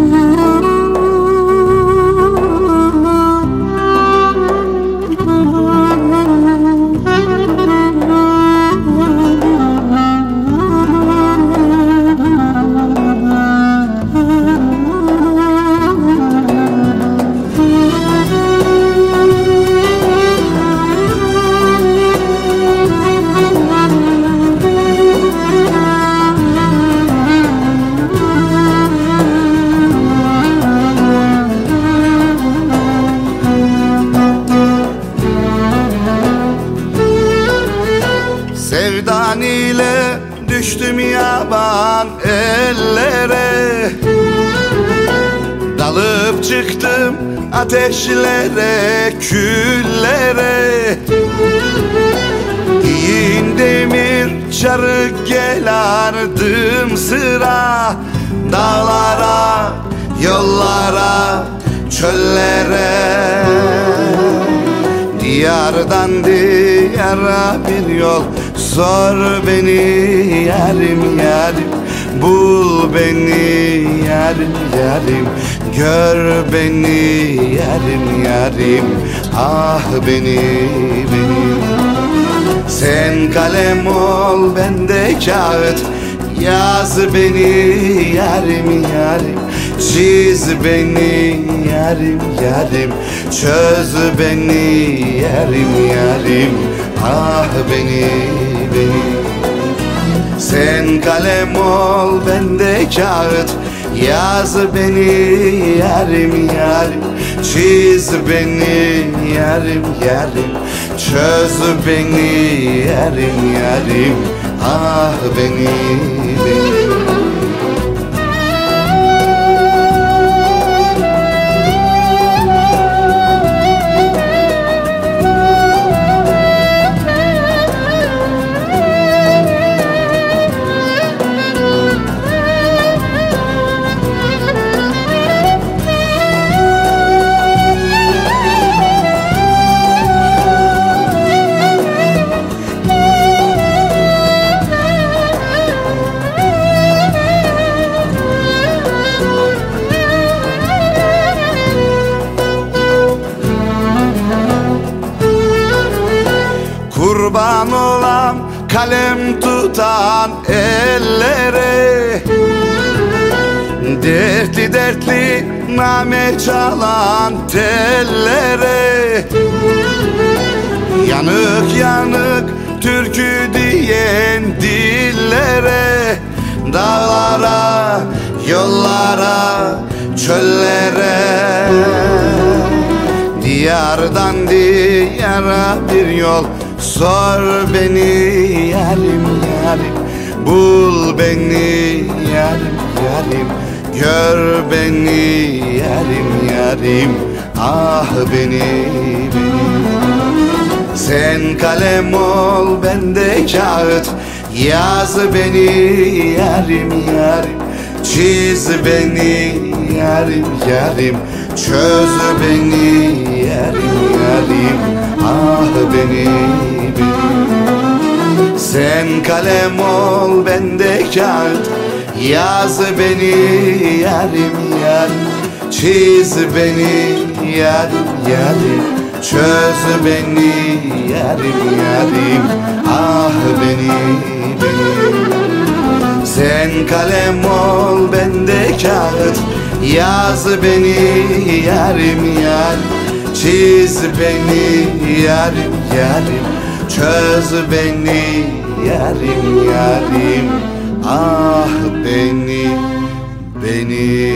love. İle düştüm yaban ellere. Dalıp çıktım ateşlere, küllere. Yiğin demir çarık gel ardım sıra. Dağlara, yollara, çöllere. Diyardan diyara bir yol Sor beni yarim yarim Bul beni yarim yarim Gör beni yarim yarim Ah beni beni. Sen kalem ol ben de kağıt. Yaz beni yarim yarim Çiz beni yarim yarim Çöz beni yarim yarim Ah beni beni Sen kalem ol ben de kağıt. Yaz beni yarim yarim. Çiz beni yarim yarim. Çöz beni yarim yarim. Ah beni beni Kurban olan kalem tutan ellere. Dertli dertli name çalan tellere. Yanık yanık türkü diyen dillere. Dağlara, yollara, çöllere. Diyardan diyara bir yol Sor beni yarim yarim. Bul beni yarim yarim. Gör beni yarim yarim. Ah beni beni. Sen kalem ol ben de kağıt. Yaz beni yarim yarim. Çiz beni yarim yarim. Çöz beni ol ben de kağıt Yaz beni yarim yarim Çiz beni yarim yarim Çöz beni yarim yarim. Ah beni beni. Sen kalem ol ben de kağıt Yaz beni yarim yarim Çiz beni yarim yarim Çöz beni yarim yarim Ah beni beni